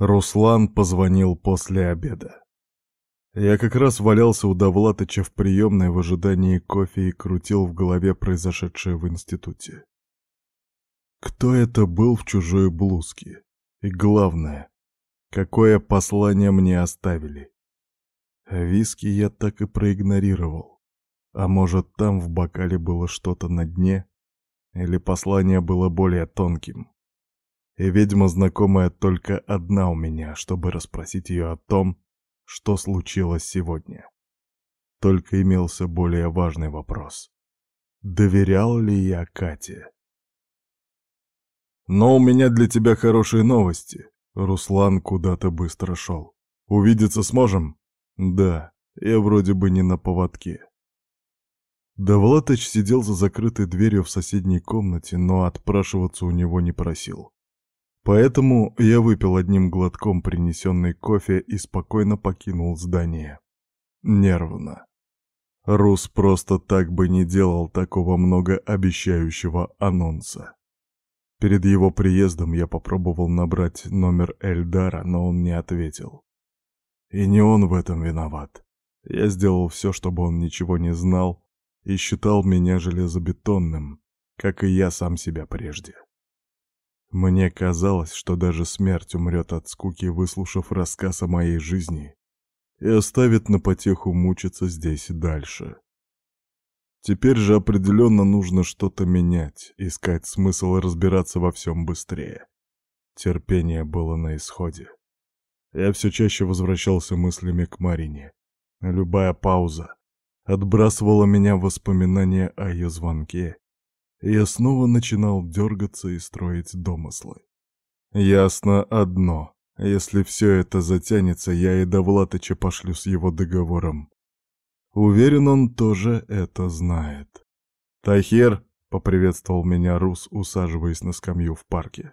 Руслан позвонил после обеда. Я как раз валялся у Довлатыча в приемной в ожидании кофе и крутил в голове произошедшее в институте. Кто это был в чужой блузке? И главное, какое послание мне оставили? Виски я так и проигнорировал. А может, там в бокале было что-то на дне? Или послание было более тонким? И ведьма знакомая только одна у меня, чтобы расспросить ее о том, что случилось сегодня. Только имелся более важный вопрос. Доверял ли я Кате? Но у меня для тебя хорошие новости. Руслан куда-то быстро шел. Увидеться сможем? Да, я вроде бы не на поводке. Довлатыч сидел за закрытой дверью в соседней комнате, но отпрашиваться у него не просил. Поэтому я выпил одним глотком принесенный кофе и спокойно покинул здание. Нервно. Рус просто так бы не делал такого многообещающего анонса. Перед его приездом я попробовал набрать номер Эльдара, но он не ответил. И не он в этом виноват. Я сделал все, чтобы он ничего не знал и считал меня железобетонным, как и я сам себя прежде. Мне казалось, что даже смерть умрет от скуки, выслушав рассказ о моей жизни, и оставит на потеху мучиться здесь и дальше. Теперь же определенно нужно что-то менять, искать смысл и разбираться во всем быстрее. Терпение было на исходе. Я все чаще возвращался мыслями к Марине. Любая пауза отбрасывала меня в воспоминания о ее звонке я снова начинал дергаться и строить домыслы. Ясно одно. Если все это затянется, я и Довлатыча пошлю с его договором. Уверен, он тоже это знает. «Тахир!» — поприветствовал меня Рус, усаживаясь на скамью в парке.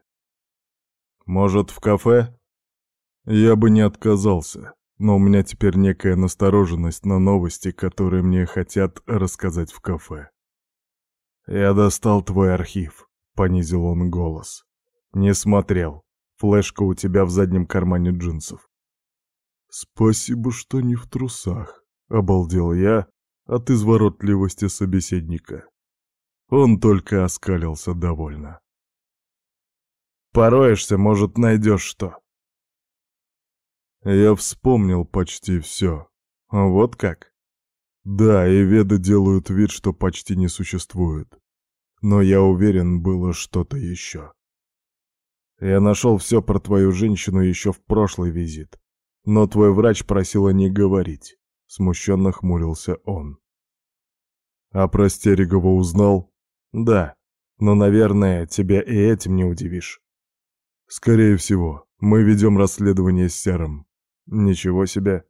«Может, в кафе?» Я бы не отказался, но у меня теперь некая настороженность на новости, которые мне хотят рассказать в кафе. «Я достал твой архив», — понизил он голос. «Не смотрел. Флешка у тебя в заднем кармане джинсов». «Спасибо, что не в трусах», — обалдел я от изворотливости собеседника. Он только оскалился довольно. «Пороешься, может, найдешь что». Я вспомнил почти все. Вот как? Да, и веды делают вид, что почти не существуют. Но я уверен, было что-то еще. Я нашел все про твою женщину еще в прошлый визит. Но твой врач просила не говорить. Смущенно хмурился он. А про Стерегова узнал? Да, но, наверное, тебя и этим не удивишь. Скорее всего, мы ведем расследование с Серым. Ничего себе.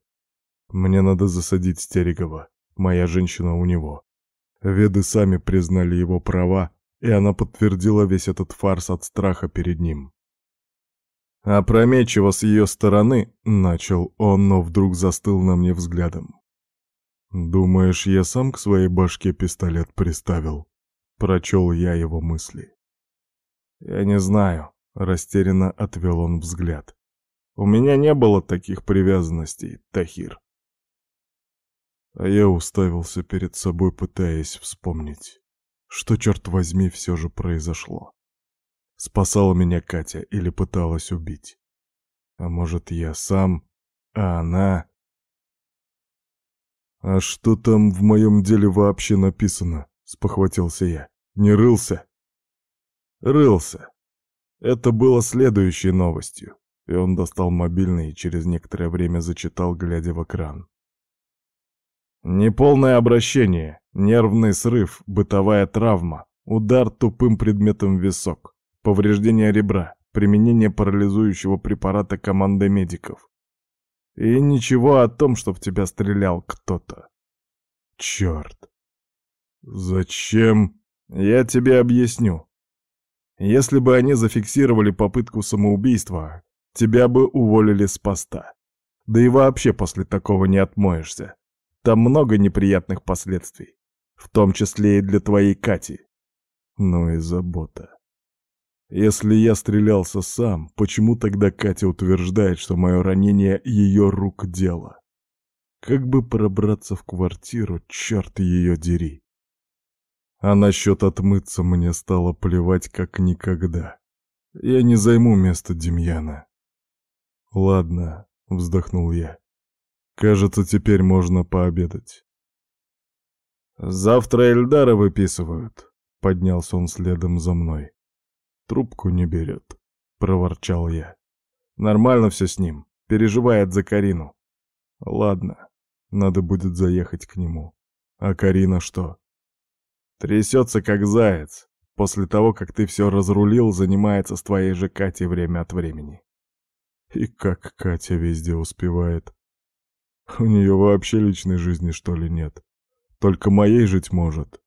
Мне надо засадить Стерегова. Моя женщина у него. Веды сами признали его права, и она подтвердила весь этот фарс от страха перед ним. Опрометчиво с ее стороны, начал он, но вдруг застыл на мне взглядом. «Думаешь, я сам к своей башке пистолет приставил?» Прочел я его мысли. «Я не знаю», — растерянно отвел он взгляд. «У меня не было таких привязанностей, Тахир. А я уставился перед собой, пытаясь вспомнить, что, черт возьми, все же произошло. Спасала меня Катя или пыталась убить. А может, я сам, а она... «А что там в моем деле вообще написано?» — спохватился я. «Не рылся?» «Рылся. Это было следующей новостью». И он достал мобильный и через некоторое время зачитал, глядя в экран. Неполное обращение, нервный срыв, бытовая травма, удар тупым предметом в висок, повреждение ребра, применение парализующего препарата командой медиков. И ничего о том, что в тебя стрелял кто-то. Черт. Зачем? Я тебе объясню. Если бы они зафиксировали попытку самоубийства, тебя бы уволили с поста. Да и вообще после такого не отмоешься. Там много неприятных последствий, в том числе и для твоей Кати. Ну и забота. Если я стрелялся сам, почему тогда Катя утверждает, что мое ранение — ее рук дело? Как бы пробраться в квартиру, черт ее дери. А насчет отмыться мне стало плевать как никогда. Я не займу место Демьяна. Ладно, вздохнул я. Кажется, теперь можно пообедать. Завтра Эльдара выписывают. Поднялся он следом за мной. Трубку не берет, проворчал я. Нормально все с ним, переживает за Карину. Ладно, надо будет заехать к нему. А Карина что? Трясется как заяц. После того, как ты все разрулил, занимается с твоей же Катей время от времени. И как Катя везде успевает. У нее вообще личной жизни, что ли, нет? Только моей жить может.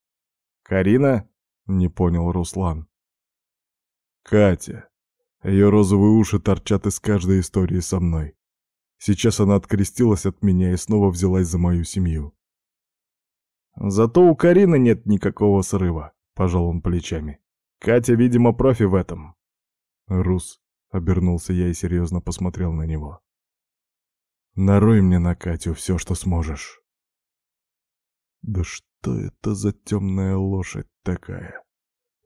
Карина? Не понял Руслан. Катя. Ее розовые уши торчат из каждой истории со мной. Сейчас она открестилась от меня и снова взялась за мою семью. Зато у Карины нет никакого срыва, пожал он плечами. Катя, видимо, профи в этом. Рус, обернулся я и серьезно посмотрел на него. Нарой мне на Катю все, что сможешь. Да что это за темная лошадь такая?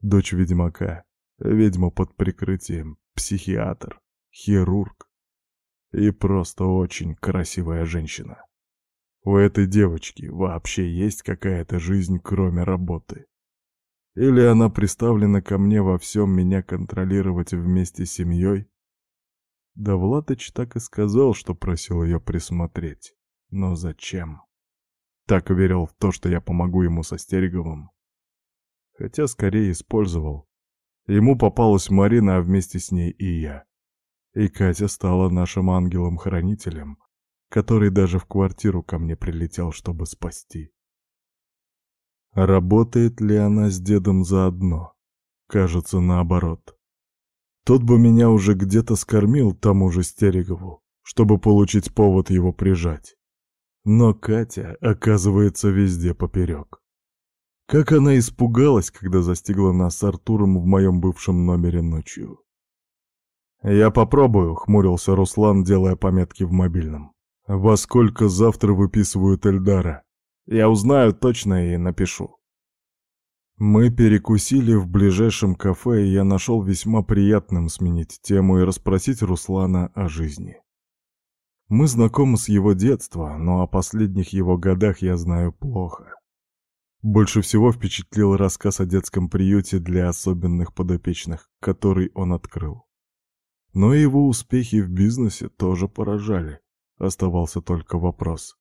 Дочь ведьмака, ведьма под прикрытием, психиатр, хирург и просто очень красивая женщина. У этой девочки вообще есть какая-то жизнь, кроме работы? Или она приставлена ко мне во всем меня контролировать вместе с семьей? Да Влатыч так и сказал, что просил ее присмотреть. Но зачем? Так верил в то, что я помогу ему со Стереговым. Хотя скорее использовал. Ему попалась Марина, а вместе с ней и я. И Катя стала нашим ангелом-хранителем, который даже в квартиру ко мне прилетел, чтобы спасти. Работает ли она с дедом заодно? Кажется, наоборот. Тот бы меня уже где-то скормил тому же Стерегову, чтобы получить повод его прижать. Но Катя оказывается везде поперек. Как она испугалась, когда застигла нас с Артуром в моем бывшем номере ночью. «Я попробую», — хмурился Руслан, делая пометки в мобильном. Во сколько завтра выписывают Эльдара? Я узнаю точно и напишу. Мы перекусили в ближайшем кафе, и я нашел весьма приятным сменить тему и расспросить Руслана о жизни. Мы знакомы с его детства, но о последних его годах я знаю плохо. Больше всего впечатлил рассказ о детском приюте для особенных подопечных, который он открыл. Но его успехи в бизнесе тоже поражали. Оставался только вопрос.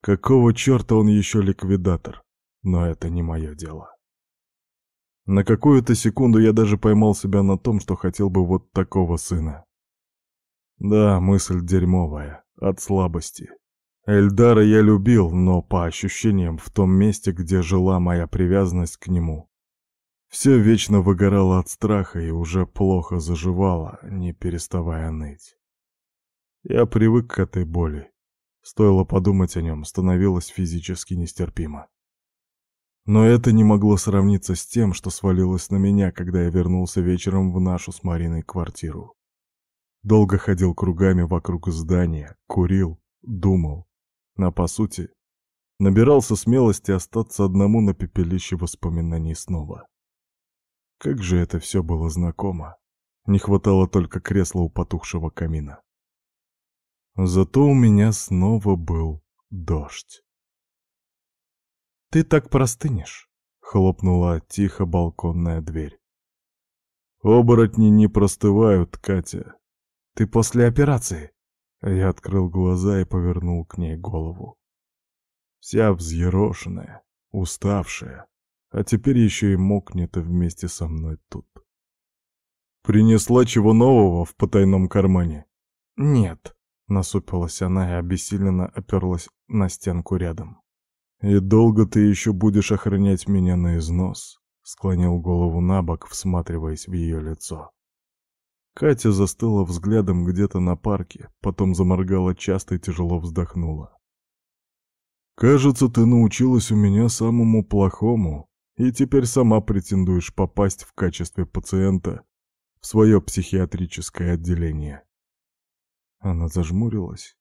Какого черта он еще ликвидатор? Но это не мое дело. На какую-то секунду я даже поймал себя на том, что хотел бы вот такого сына. Да, мысль дерьмовая, от слабости. Эльдара я любил, но по ощущениям в том месте, где жила моя привязанность к нему. Все вечно выгорало от страха и уже плохо заживало, не переставая ныть. Я привык к этой боли. Стоило подумать о нем, становилось физически нестерпимо. Но это не могло сравниться с тем, что свалилось на меня, когда я вернулся вечером в нашу с Мариной квартиру. Долго ходил кругами вокруг здания, курил, думал. Но, по сути, набирался смелости остаться одному на пепелище воспоминаний снова. Как же это все было знакомо. Не хватало только кресла у потухшего камина. Зато у меня снова был дождь. «Ты так простынешь», — хлопнула тихо балконная дверь. «Оборотни не простывают, Катя. Ты после операции?» Я открыл глаза и повернул к ней голову. Вся взъерошенная, уставшая, а теперь еще и мокнет вместе со мной тут. «Принесла чего нового в потайном кармане?» «Нет», Насупилась она и обессиленно оперлась на стенку рядом. «И долго ты еще будешь охранять меня на износ?» Склонил голову на бок, всматриваясь в ее лицо. Катя застыла взглядом где-то на парке, потом заморгала часто и тяжело вздохнула. «Кажется, ты научилась у меня самому плохому, и теперь сама претендуешь попасть в качестве пациента в свое психиатрическое отделение. Она зажмурилась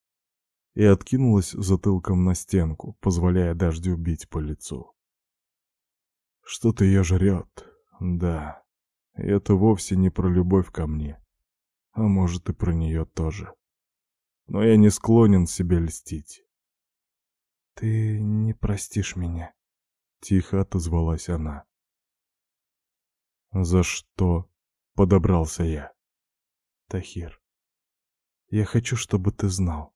и откинулась затылком на стенку, позволяя дождю бить по лицу. Что-то ее жрет, да. И это вовсе не про любовь ко мне, а может и про нее тоже. Но я не склонен себе льстить. «Ты не простишь меня», — тихо отозвалась она. «За что?» — подобрался я. «Тахир, я хочу, чтобы ты знал.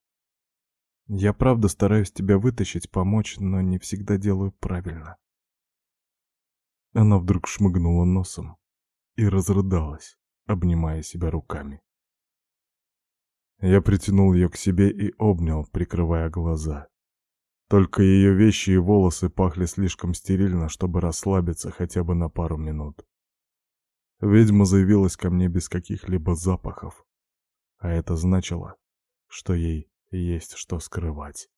Я правда стараюсь тебя вытащить, помочь, но не всегда делаю правильно». Она вдруг шмыгнула носом и разрыдалась, обнимая себя руками. Я притянул ее к себе и обнял, прикрывая глаза. Только ее вещи и волосы пахли слишком стерильно, чтобы расслабиться хотя бы на пару минут. Ведьма заявилась ко мне без каких-либо запахов, а это значило, что ей есть что скрывать.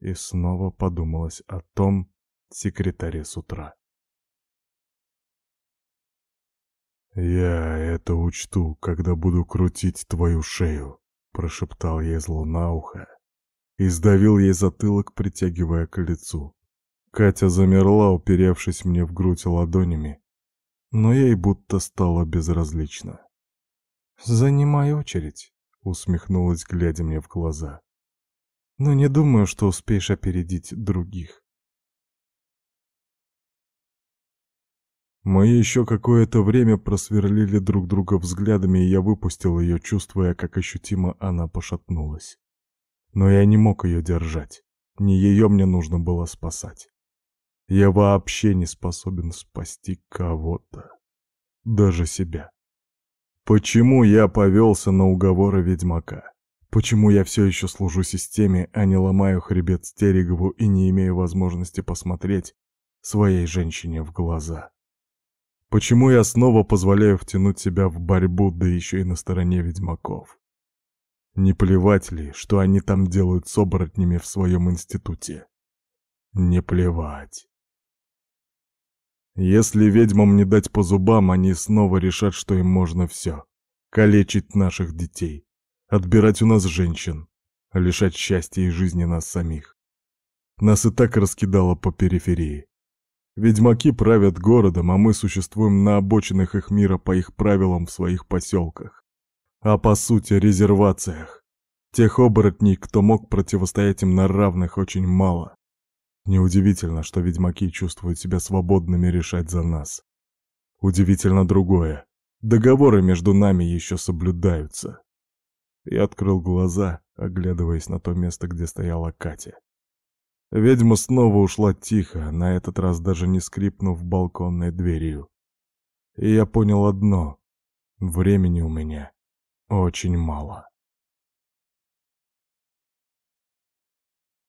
И снова подумалось о том секретаре с утра. «Я это учту, когда буду крутить твою шею», — прошептал ей зло на ухо и сдавил ей затылок, притягивая к лицу. Катя замерла, уперевшись мне в грудь ладонями, но ей будто стало безразлично. «Занимай очередь», — усмехнулась, глядя мне в глаза. «Но не думаю, что успеешь опередить других». Мы еще какое-то время просверлили друг друга взглядами, и я выпустил ее, чувствуя, как ощутимо она пошатнулась. Но я не мог ее держать. Не ее мне нужно было спасать. Я вообще не способен спасти кого-то. Даже себя. Почему я повелся на уговоры ведьмака? Почему я все еще служу системе, а не ломаю хребет Стерегову и не имею возможности посмотреть своей женщине в глаза? Почему я снова позволяю втянуть себя в борьбу, да еще и на стороне ведьмаков? Не плевать ли, что они там делают с оборотнями в своем институте? Не плевать. Если ведьмам не дать по зубам, они снова решат, что им можно все. Калечить наших детей, отбирать у нас женщин, лишать счастья и жизни нас самих. Нас и так раскидало по периферии. Ведьмаки правят городом, а мы существуем на обочинах их мира по их правилам в своих поселках. А по сути резервациях. Тех оборотней, кто мог противостоять им на равных, очень мало. Неудивительно, что ведьмаки чувствуют себя свободными решать за нас. Удивительно другое. Договоры между нами еще соблюдаются. Я открыл глаза, оглядываясь на то место, где стояла Катя. Ведьма снова ушла тихо, на этот раз даже не скрипнув балконной дверью. И я понял одно — времени у меня очень мало.